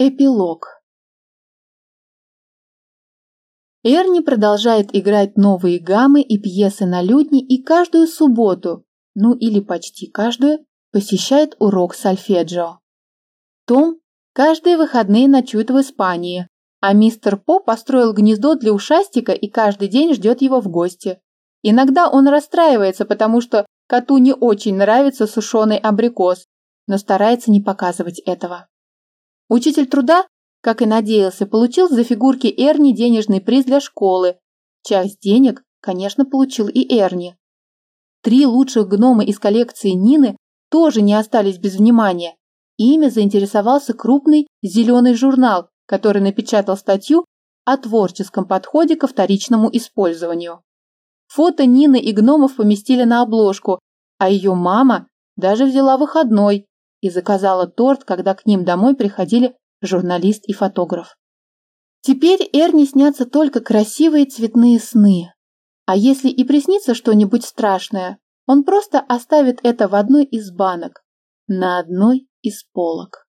Эпилог Эрни продолжает играть новые гаммы и пьесы на лютне и каждую субботу, ну или почти каждую, посещает урок сольфеджио. Том каждые выходные ночует в Испании, а мистер По построил гнездо для ушастика и каждый день ждет его в гости. Иногда он расстраивается, потому что коту не очень нравится сушеный абрикос, но старается не показывать этого. Учитель труда, как и надеялся, получил за фигурки Эрни денежный приз для школы. Часть денег, конечно, получил и Эрни. Три лучших гнома из коллекции Нины тоже не остались без внимания. Ими заинтересовался крупный зеленый журнал, который напечатал статью о творческом подходе ко вторичному использованию. Фото Нины и гномов поместили на обложку, а ее мама даже взяла выходной и заказала торт, когда к ним домой приходили журналист и фотограф. Теперь Эрни снятся только красивые цветные сны. А если и приснится что-нибудь страшное, он просто оставит это в одной из банок, на одной из полок.